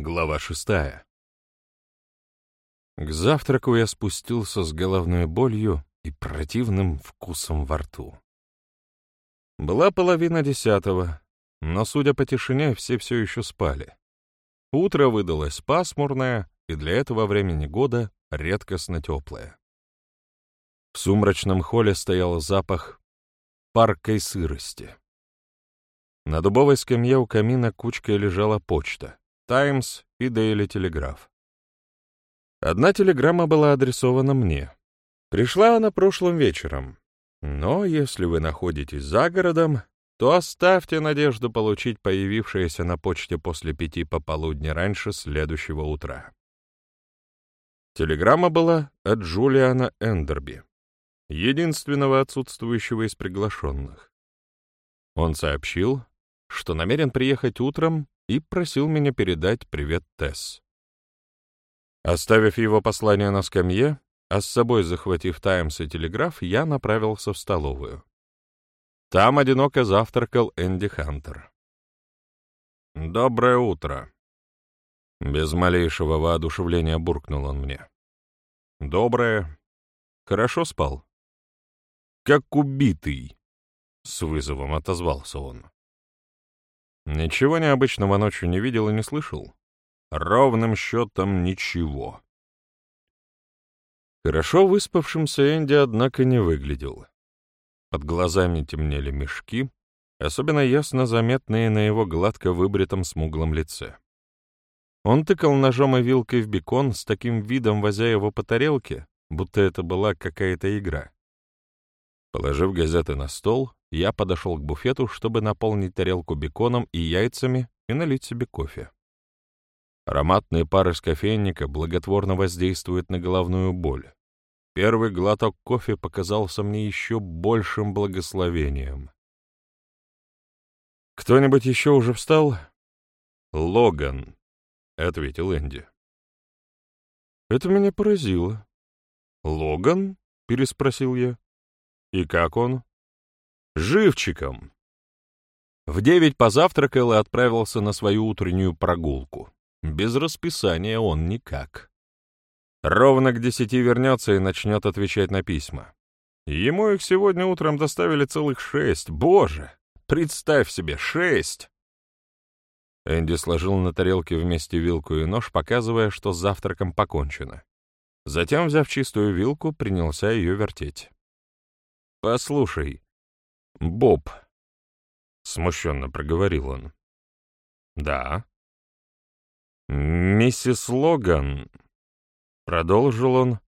Глава шестая. К завтраку я спустился с головной болью и противным вкусом во рту. Была половина десятого, но, судя по тишине, все все еще спали. Утро выдалось пасмурное и для этого времени года редкостно теплое. В сумрачном холле стоял запах паркой сырости. На дубовой скамье у камина кучкой лежала почта. «Таймс» и «Дейли Телеграф». Одна телеграмма была адресована мне. Пришла она прошлым вечером. Но если вы находитесь за городом, то оставьте надежду получить появившееся на почте после пяти пополудни раньше следующего утра. Телеграмма была от Джулиана Эндерби, единственного отсутствующего из приглашенных. Он сообщил, что намерен приехать утром и просил меня передать привет Тесс. Оставив его послание на скамье, а с собой захватив «Таймс» и «Телеграф», я направился в столовую. Там одиноко завтракал Энди Хантер. «Доброе утро!» Без малейшего воодушевления буркнул он мне. «Доброе. Хорошо спал?» «Как убитый!» — с вызовом отозвался он. Ничего необычного ночью не видел и не слышал. Ровным счетом ничего. Хорошо выспавшимся Энди, однако, не выглядел. Под глазами темнели мешки, особенно ясно заметные на его гладко выбритом смуглом лице. Он тыкал ножом и вилкой в бекон с таким видом, возя его по тарелке, будто это была какая-то игра. Положив газеты на стол, я подошел к буфету, чтобы наполнить тарелку беконом и яйцами и налить себе кофе. Ароматные пары с кофейника благотворно воздействуют на головную боль. Первый глоток кофе показался мне еще большим благословением. «Кто-нибудь еще уже встал?» «Логан», — ответил Энди. Это меня поразило. «Логан?» — переспросил я. «И как он?» живчиком. В девять позавтракал и отправился на свою утреннюю прогулку. Без расписания он никак. Ровно к десяти вернется и начнет отвечать на письма. Ему их сегодня утром доставили целых шесть. Боже, представь себе, шесть! Энди сложил на тарелке вместе вилку и нож, показывая, что с завтраком покончено. Затем, взяв чистую вилку, принялся ее вертеть. «Послушай, «Боб», — смущенно проговорил он. «Да». «Миссис Логан», — продолжил он,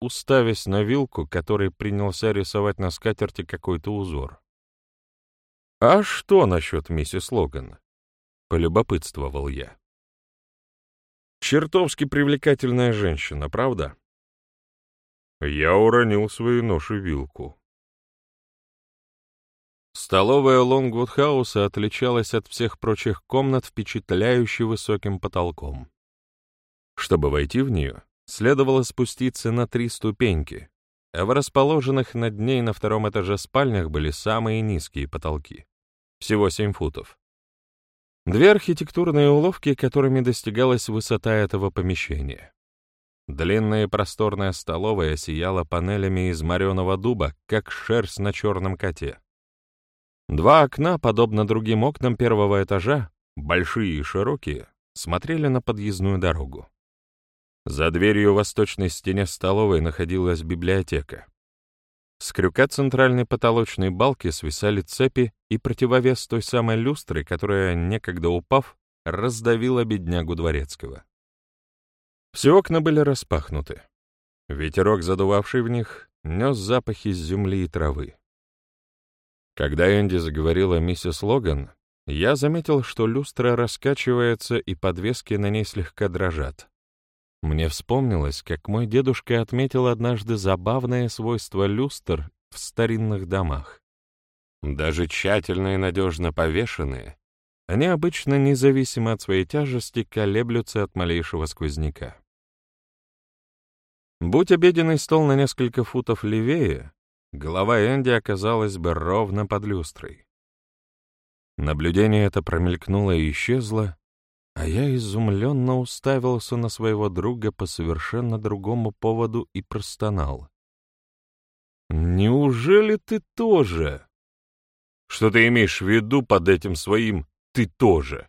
уставясь на вилку, которой принялся рисовать на скатерти какой-то узор. «А что насчет миссис Логан?» — полюбопытствовал я. «Чертовски привлекательная женщина, правда?» Я уронил свой нож и вилку. Столовая Лонгвуд-хауса отличалась от всех прочих комнат впечатляюще высоким потолком. Чтобы войти в нее, следовало спуститься на три ступеньки, а в расположенных над ней на втором этаже спальнях были самые низкие потолки. Всего семь футов. Две архитектурные уловки, которыми достигалась высота этого помещения. Длинная и просторная столовая сияла панелями из мореного дуба, как шерсть на черном коте. Два окна, подобно другим окнам первого этажа, большие и широкие, смотрели на подъездную дорогу. За дверью в восточной стене столовой находилась библиотека. С крюка центральной потолочной балки свисали цепи и противовес той самой люстры, которая, некогда упав, раздавила беднягу дворецкого. Все окна были распахнуты. Ветерок, задувавший в них, нес запахи земли и травы. Когда Энди заговорила миссис Логан, я заметил, что люстра раскачивается и подвески на ней слегка дрожат. Мне вспомнилось, как мой дедушка отметил однажды забавное свойство люстр в старинных домах. Даже тщательно и надежно повешенные, они обычно, независимо от своей тяжести, колеблются от малейшего сквозняка. Будь обеденный стол на несколько футов левее, голова Энди оказалась бы ровно под люстрой. Наблюдение это промелькнуло и исчезло, А я изумленно уставился на своего друга по совершенно другому поводу и простонал. «Неужели ты тоже?» «Что ты имеешь в виду под этим своим «ты тоже»?»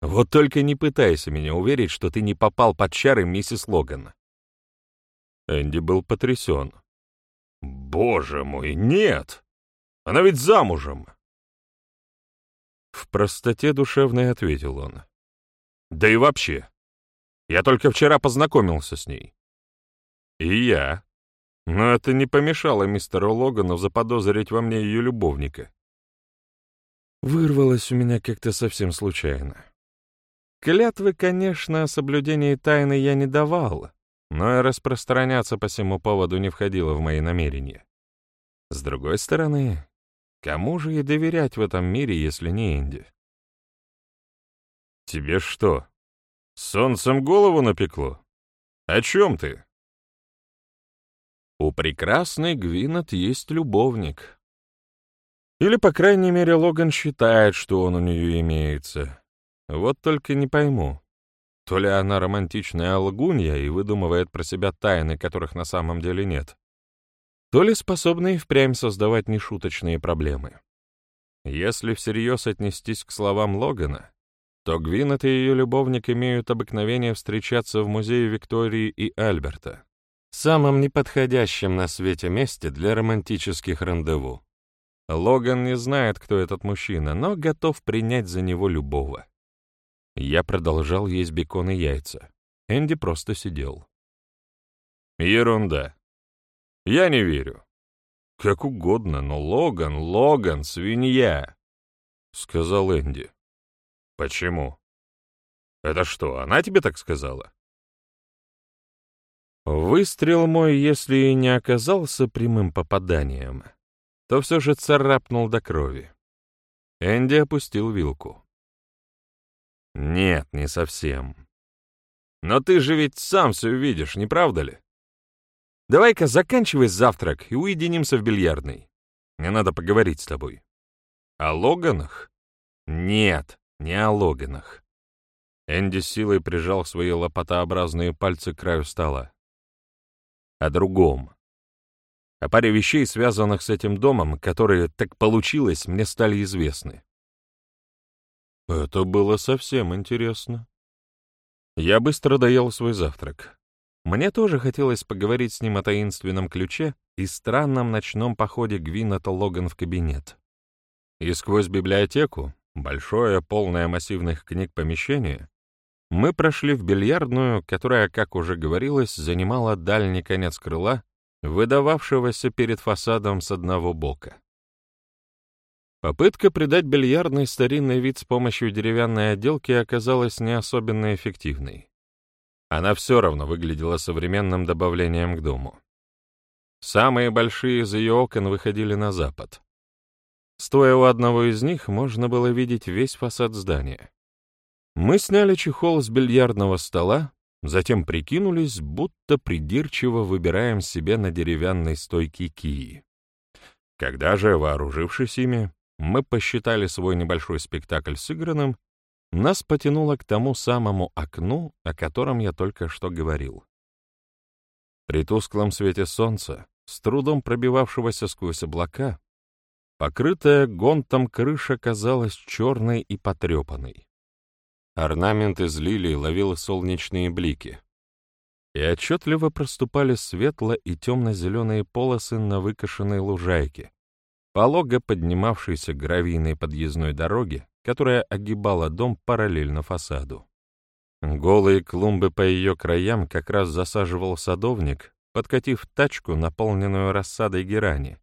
«Вот только не пытайся меня уверить, что ты не попал под чары миссис Логан». Энди был потрясен. «Боже мой, нет! Она ведь замужем!» В простоте душевной ответил он. «Да и вообще, я только вчера познакомился с ней». «И я. Но это не помешало мистеру Логану заподозрить во мне ее любовника». Вырвалось у меня как-то совсем случайно. Клятвы, конечно, о соблюдении тайны я не давал, но и распространяться по всему поводу не входило в мои намерения. С другой стороны, кому же и доверять в этом мире, если не Инди? «Тебе что, солнцем голову напекло? О чем ты?» У прекрасной Гвинет есть любовник. Или, по крайней мере, Логан считает, что он у нее имеется. Вот только не пойму, то ли она романтичная лгунья и выдумывает про себя тайны, которых на самом деле нет, то ли способна и впрямь создавать нешуточные проблемы. Если всерьез отнестись к словам Логана, то Гвинет и ее любовник имеют обыкновение встречаться в музее Виктории и Альберта, самом неподходящем на свете месте для романтических рандеву. Логан не знает, кто этот мужчина, но готов принять за него любого. Я продолжал есть бекон и яйца. Энди просто сидел. Ерунда. Я не верю. Как угодно, но Логан, Логан, свинья, — сказал Энди. Почему? Это что, она тебе так сказала? Выстрел мой, если и не оказался прямым попаданием, то все же царапнул до крови. Энди опустил вилку. Нет, не совсем. Но ты же ведь сам все увидишь, не правда ли? Давай-ка заканчивай завтрак и уединимся в бильярдной. Мне надо поговорить с тобой. О Логанах? Нет, не о Логанах. Энди силой прижал свои лопатообразные пальцы к краю стола. О другом. О паре вещей, связанных с этим домом, которые, так получилось, мне стали известны. Это было совсем интересно. Я быстро доел свой завтрак. Мне тоже хотелось поговорить с ним о таинственном ключе и странном ночном походе Гвинета Логан в кабинет. И сквозь библиотеку, большое, полное массивных книг помещение, мы прошли в бильярдную, которая, как уже говорилось, занимала дальний конец крыла, выдававшегося перед фасадом с одного бока. Попытка придать бильярдный старинный вид с помощью деревянной отделки оказалась не особенно эффективной. Она все равно выглядела современным добавлением к дому. Самые большие из ее окон выходили на запад. Стоя у одного из них, можно было видеть весь фасад здания. Мы сняли чехол с бильярдного стола, затем прикинулись, будто придирчиво выбираем себе на деревянной стойке кии. Когда же, вооружившись ими, мы посчитали свой небольшой спектакль сыгранным, нас потянуло к тому самому окну, о котором я только что говорил. При тусклом свете солнца, с трудом пробивавшегося сквозь облака, покрытая гонтом крыша казалась черной и потрепанной. Орнамент из лилий ловил солнечные блики, и отчетливо проступали светло- и темно-зеленые полосы на выкошенной лужайке, полого поднимавшейся гравийной подъездной дороги, которая огибала дом параллельно фасаду. Голые клумбы по ее краям как раз засаживал садовник, подкатив тачку, наполненную рассадой герани,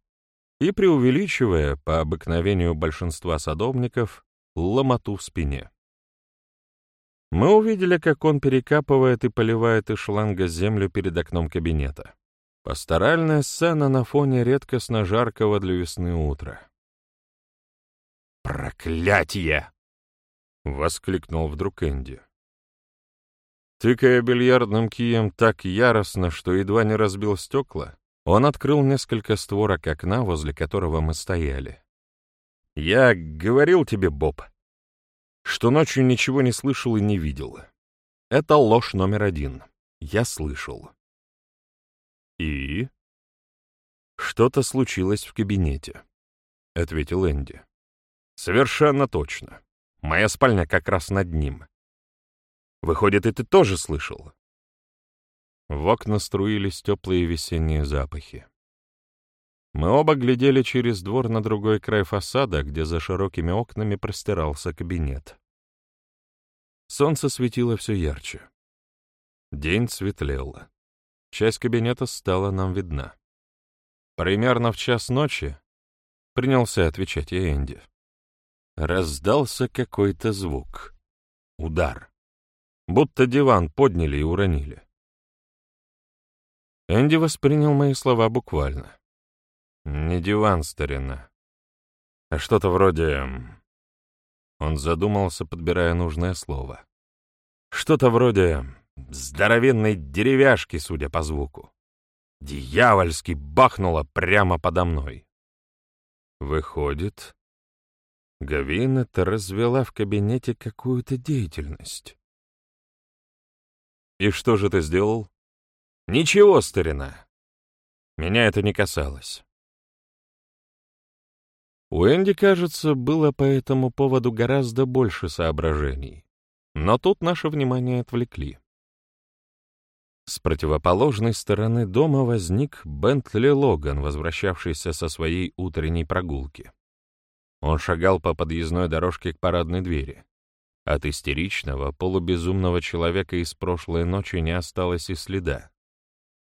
и преувеличивая, по обыкновению большинства садовников, ломоту в спине. Мы увидели, как он перекапывает и поливает из шланга землю перед окном кабинета. Пасторальная сцена на фоне редкостно жаркого для весны утра. «Проклятие!» — воскликнул вдруг Энди. Тыкая бильярдным кием так яростно, что едва не разбил стекла, он открыл несколько створок окна, возле которого мы стояли. «Я говорил тебе, Боб, что ночью ничего не слышал и не видел. Это ложь номер один. Я слышал. И? Что-то случилось в кабинете, — ответил Энди. Совершенно точно. Моя спальня как раз над ним. Выходит, и ты тоже слышал? В окна струились теплые весенние запахи. Мы оба глядели через двор на другой край фасада, где за широкими окнами простирался кабинет. Солнце светило все ярче. День светлел. Часть кабинета стала нам видна. Примерно в час ночи принялся отвечать я Энди. Раздался какой-то звук. Удар. Будто диван подняли и уронили. Энди воспринял мои слова буквально. Не диван, старина, а что-то вроде... Он задумался, подбирая нужное слово. Что-то вроде здоровенной деревяшки, судя по звуку. Дьявольски бахнуло прямо подо мной. Выходит, Гавина-то развела в кабинете какую-то деятельность. «И что же ты сделал?» «Ничего, старина. Меня это не касалось. У Энди, кажется, было по этому поводу гораздо больше соображений, но тут наше внимание отвлекли. С противоположной стороны дома возник Бентли Логан, возвращавшийся со своей утренней прогулки. Он шагал по подъездной дорожке к парадной двери. От истеричного, полубезумного человека из прошлой ночи не осталось и следа.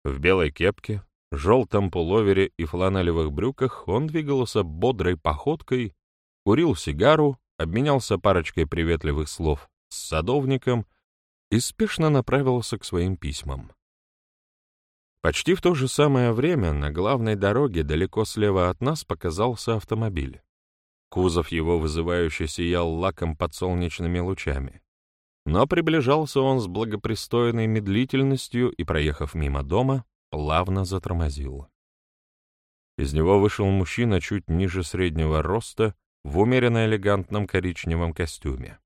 В белой кепке, желтом пуловере и фланелевых брюках он двигался бодрой походкой, курил сигару, обменялся парочкой приветливых слов с садовником и спешно направился к своим письмам. Почти в то же самое время на главной дороге далеко слева от нас показался автомобиль. Кузов его вызывающе сиял лаком под солнечными лучами. Но приближался он с благопристойной медлительностью и, проехав мимо дома, плавно затормозил. Из него вышел мужчина чуть ниже среднего роста в умеренно элегантном коричневом костюме.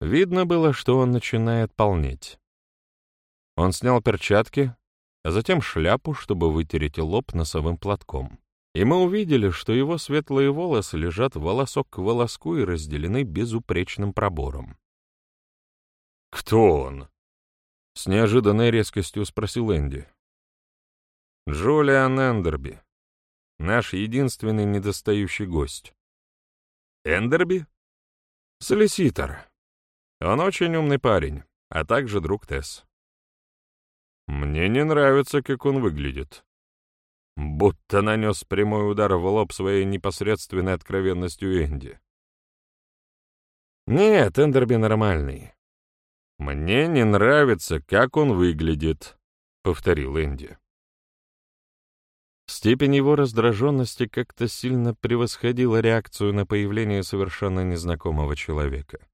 Видно было, что он начинает полнеть. Он снял перчатки, а затем шляпу, чтобы вытереть лоб носовым платком. И мы увидели, что его светлые волосы лежат волосок к волоску и разделены безупречным пробором. «Кто он?» — с неожиданной резкостью спросил Энди. Джулиан Эндерби. Наш единственный недостающий гость. Эндерби? Солиситор. Он очень умный парень, а также друг Тесс. Мне не нравится, как он выглядит. Будто нанес прямой удар в лоб своей непосредственной откровенностью Энди. Нет, Эндерби нормальный. Мне не нравится, как он выглядит, — повторил Энди. Степень его раздраженности как-то сильно превосходила реакцию на появление совершенно незнакомого человека.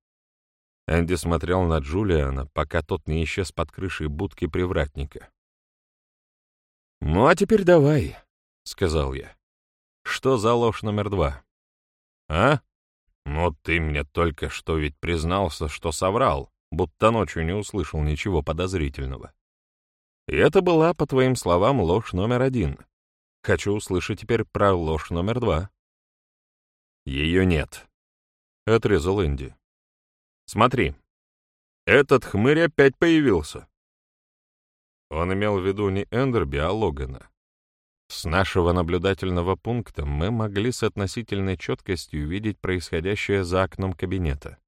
Энди смотрел на Джулиана, пока тот не исчез под крышей будки привратника. «Ну а теперь давай», — сказал я. «Что за ложь номер два?» «А? Ну ты мне только что ведь признался, что соврал, будто ночью не услышал ничего подозрительного. И это была, по твоим словам, ложь номер один». Хочу услышать теперь про ложь номер два. Ее нет, — отрезал Инди. Смотри, этот хмырь опять появился. Он имел в виду не Эндерби, а Логана. С нашего наблюдательного пункта мы могли с относительной четкостью видеть происходящее за окном кабинета.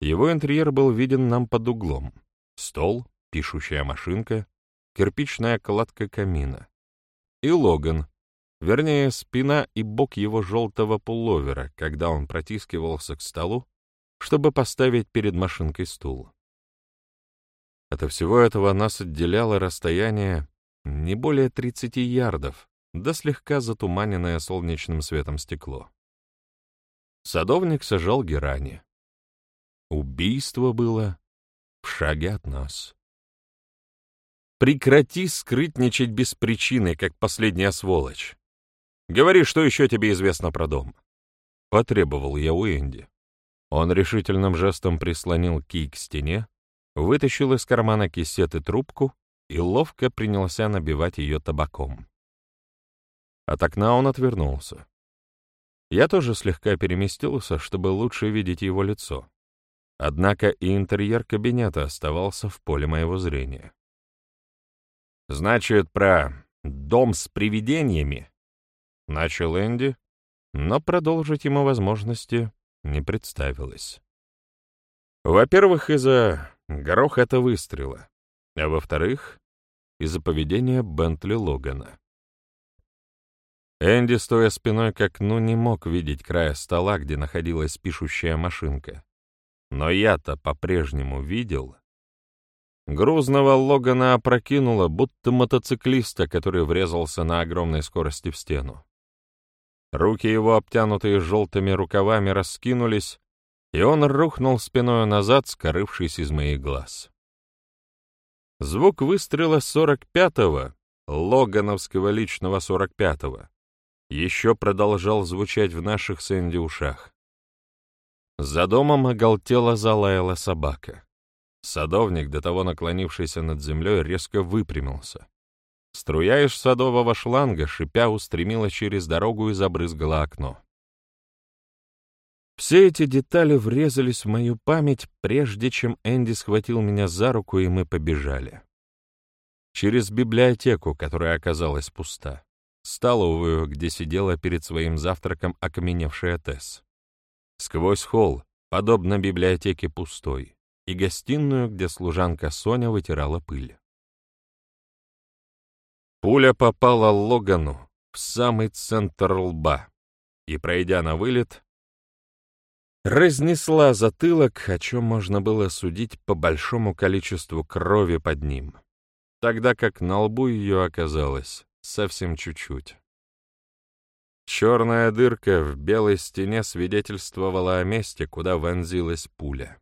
Его интерьер был виден нам под углом. Стол, пишущая машинка, кирпичная кладка камина и Логан, вернее, спина и бок его желтого пуловера, когда он протискивался к столу, чтобы поставить перед машинкой стул. От всего этого нас отделяло расстояние не более 30 ярдов, да слегка затуманенное солнечным светом стекло. Садовник сажал герани. Убийство было в шаге от нас. Прекрати скрытничать без причины, как последняя сволочь. Говори, что еще тебе известно про дом. Потребовал я у Энди. Он решительным жестом прислонил кий к стене, вытащил из кармана кисет и трубку и ловко принялся набивать ее табаком. От окна он отвернулся. Я тоже слегка переместился, чтобы лучше видеть его лицо. Однако и интерьер кабинета оставался в поле моего зрения. «Значит, про дом с привидениями?» — начал Энди, но продолжить ему возможности не представилось. Во-первых, из-за грохота выстрела, а во-вторых, из-за поведения Бентли Логана. Энди, стоя спиной к окну, не мог видеть края стола, где находилась пишущая машинка. Но я-то по-прежнему видел. Грузного Логана опрокинуло, будто мотоциклиста, который врезался на огромной скорости в стену. Руки его, обтянутые желтыми рукавами, раскинулись, и он рухнул спиной назад, скорывшись из моих глаз. Звук выстрела 45-го, логановского личного 45-го, еще продолжал звучать в наших с Энди ушах. За домом оголтела залаяла собака. Садовник, до того наклонившийся над землей, резко выпрямился. Струя из садового шланга, шипя, устремила через дорогу и забрызгала окно. Все эти детали врезались в мою память, прежде чем Энди схватил меня за руку, и мы побежали. Через библиотеку, которая оказалась пуста столовую, где сидела перед своим завтраком окаменевшая Тесс. Сквозь холл, подобно библиотеке пустой, и гостиную, где служанка Соня вытирала пыль. Пуля попала Логану в самый центр лба и, пройдя на вылет, разнесла затылок, о чем можно было судить по большому количеству крови под ним, тогда как на лбу ее оказалось совсем чуть-чуть. Черная дырка в белой стене свидетельствовала о месте, куда вонзилась пуля.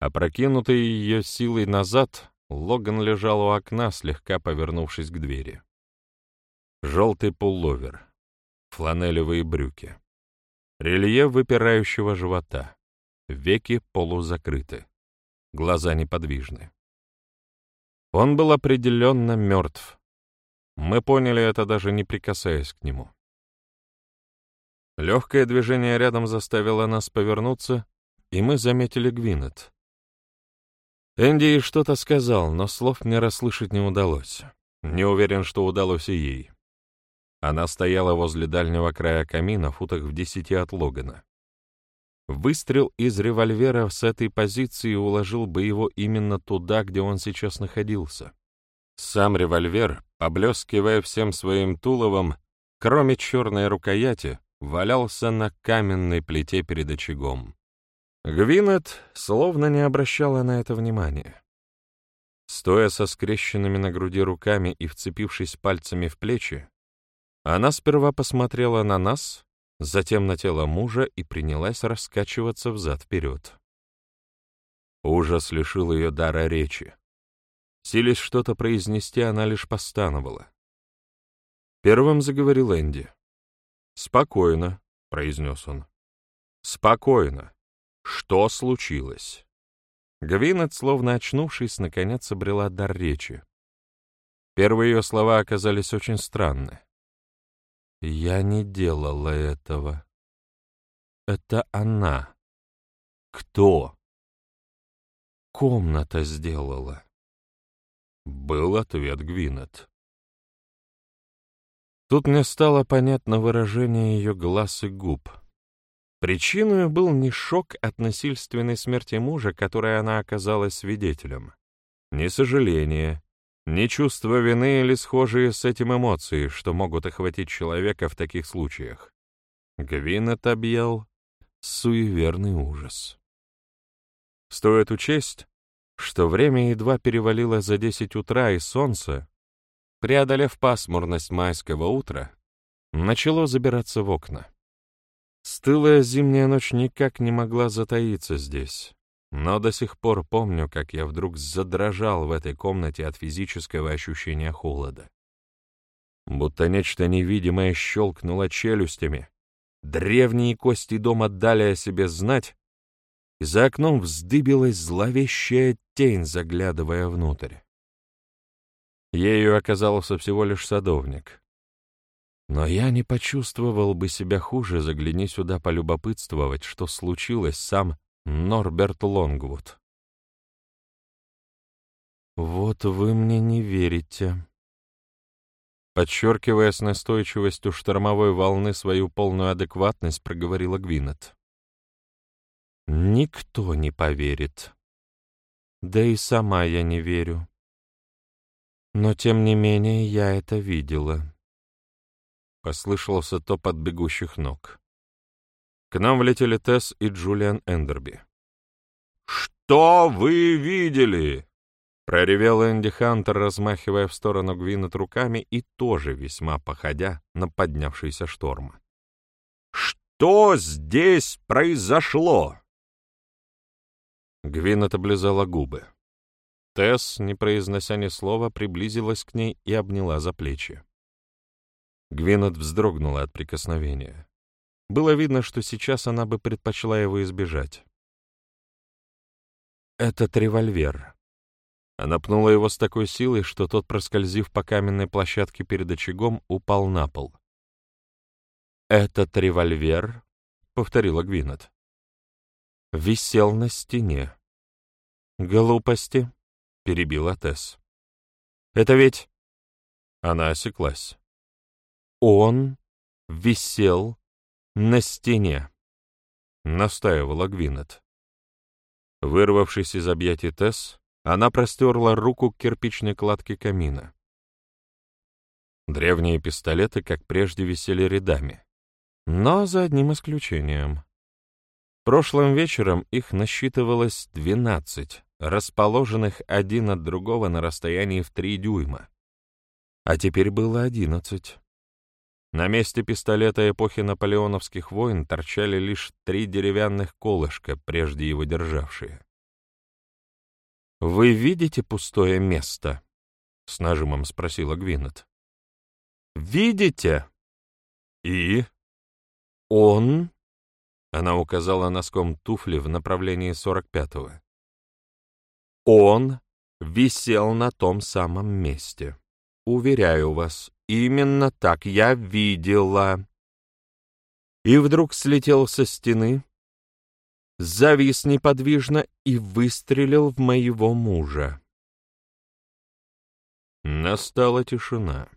Опрокинутый ее силой назад, Логан лежал у окна, слегка повернувшись к двери. Желтый пулловер, фланелевые брюки, рельеф выпирающего живота, веки полузакрыты, глаза неподвижны. Он был определенно мертв, мы поняли это, даже не прикасаясь к нему. Легкое движение рядом заставило нас повернуться, и мы заметили Гвинет. Энди что-то сказал, но слов мне расслышать не удалось. Не уверен, что удалось и ей. Она стояла возле дальнего края камина, футах в десяти от Логана. Выстрел из револьвера с этой позиции уложил бы его именно туда, где он сейчас находился. Сам револьвер, поблескивая всем своим туловом, кроме черной рукояти, валялся на каменной плите перед очагом. Гвинет словно не обращала на это внимания. Стоя со скрещенными на груди руками и вцепившись пальцами в плечи, она сперва посмотрела на нас, затем на тело мужа и принялась раскачиваться взад-вперед. Ужас лишил ее дара речи. Силясь что-то произнести, она лишь постановала. Первым заговорил Энди. «Спокойно», — произнес он. «Спокойно. Что случилось?» Гвинет, словно очнувшись, наконец обрела дар речи. Первые ее слова оказались очень странны. «Я не делала этого. Это она. Кто?» «Комната сделала». Был ответ Гвинет. Тут мне стало понятно выражение ее глаз и губ. Причиной был не шок от насильственной смерти мужа, которой она оказалась свидетелем, не сожаление, не чувство вины или схожие с этим эмоции, что могут охватить человека в таких случаях. Гвинет объял суеверный ужас. Стоит учесть, что время едва перевалило за десять утра, и солнце, преодолев пасмурность майского утра, начало забираться в окна. Стылая зимняя ночь никак не могла затаиться здесь, но до сих пор помню, как я вдруг задрожал в этой комнате от физического ощущения холода. Будто нечто невидимое щелкнуло челюстями, древние кости дома дали о себе знать, и за окном вздыбилась зловещая тень, заглядывая внутрь. Ею оказался всего лишь садовник. Но я не почувствовал бы себя хуже, загляни сюда полюбопытствовать, что случилось сам Норберт Лонгвуд. «Вот вы мне не верите», Подчеркивая с настойчивостью штормовой волны свою полную адекватность, проговорила Гвинет. «Никто не поверит. Да и сама я не верю. Но, тем не менее, я это видела». Послышался топот бегущих ног. К нам влетели Тесс и Джулиан Эндерби. «Что вы видели?» Проревел Энди Хантер, размахивая в сторону Гвинет руками и тоже весьма походя на поднявшийся шторм. «Что здесь произошло?» Гвинет облизала губы. Тесс, не произнося ни слова, приблизилась к ней и обняла за плечи. Гвинет вздрогнула от прикосновения. Было видно, что сейчас она бы предпочла его избежать. «Этот револьвер», она пнула его с такой силой, что тот, проскользив по каменной площадке перед очагом, упал на пол. «Этот револьвер», — повторила Гвинет, — «висел на стене». «Глупости», — перебила Тесс. «Это ведь...» Она осеклась. «Он висел на стене», — настаивала Гвинет. Вырвавшись из объятий Тесс, она простерла руку к кирпичной кладке камина. Древние пистолеты, как прежде, висели рядами. Но за одним исключением. Прошлым вечером их насчитывалось двенадцать, расположенных один от другого на расстоянии в три дюйма. А теперь было одиннадцать. На месте пистолета эпохи наполеоновских войн торчали лишь три деревянных колышка, прежде его державшие. «Вы видите пустое место?» — с нажимом спросила Гвинет. «Видите?» «И?» «Он?» — она указала носком туфли в направлении сорок пятого. «Он висел на том самом месте. Уверяю вас, именно так я видела». И вдруг слетел со стены, завис неподвижно и выстрелил в моего мужа. Настала тишина.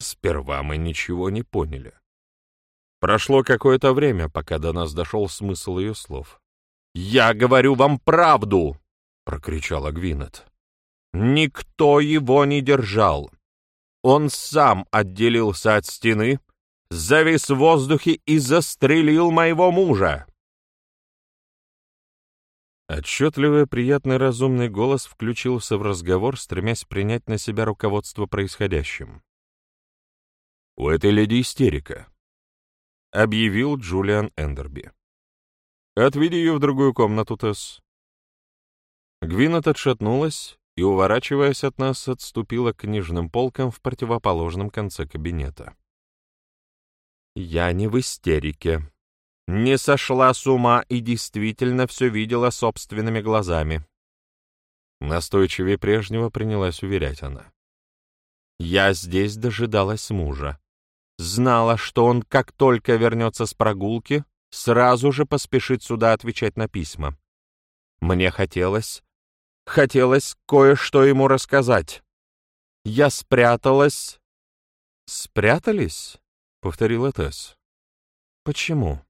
Сперва мы ничего не поняли. Прошло какое-то время, пока до нас дошел смысл ее слов. «Я говорю вам правду!» — прокричала Гвинет. «Никто его не держал. Он сам отделился от стены, завис в воздухе и застрелил моего мужа. Отчетливый, приятный, разумный голос включился в разговор, стремясь принять на себя руководство происходящим. «У этой леди истерика», — объявил Джулиан Эндерби. «Отведи ее в другую комнату, Тесс». Гвинет отшатнулась и, уворачиваясь от нас, отступила к книжным полкам в противоположном конце кабинета. «Я не в истерике», не сошла с ума и действительно все видела собственными глазами. Настойчивее прежнего принялась уверять она. Я здесь дожидалась мужа. Знала, что он, как только вернется с прогулки, сразу же поспешит сюда отвечать на письма. Мне хотелось... Хотелось кое-что ему рассказать. Я спряталась... «Спрятались?» — повторила Тесс. «Почему?»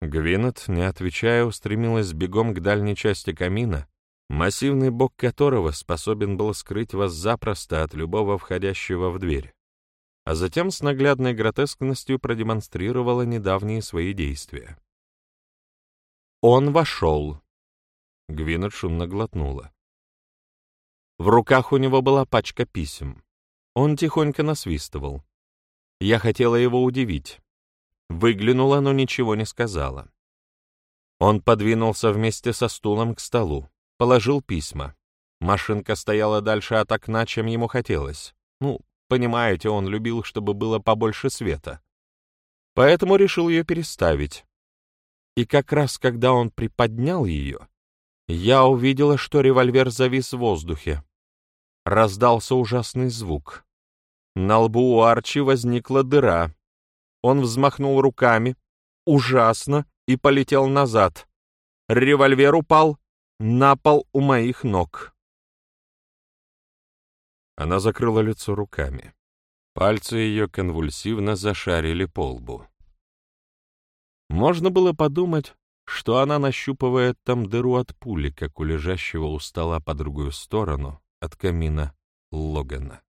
Гвинет, не отвечая, устремилась бегом к дальней части камина, массивный бок которого способен был скрыть вас запросто от любого входящего в дверь, а затем с наглядной гротескностью продемонстрировала недавние свои действия. Он вошел. Гвинет шумно глотнула. В руках у него была пачка писем. Он тихонько насвистывал. Я хотела его удивить. Выглянула, но ничего не сказала. Он подвинулся вместе со стулом к столу, положил письма. Машинка стояла дальше от окна, чем ему хотелось. Ну, понимаете, он любил, чтобы было побольше света. поэтому решил ее переставить. И как раз когда он приподнял ее, я увидела, что револьвер завис в воздухе. Раздался ужасный звук. На лбу у Арчи возникла дыра. Он взмахнул руками, ужасно, и полетел назад. Револьвер упал на пол у моих ног. Она закрыла лицо руками. Пальцы ее конвульсивно зашарили по лбу. Можно было подумать, что она нащупывает там дыру от пули, как у лежащего у стола по другую сторону от камина Логана.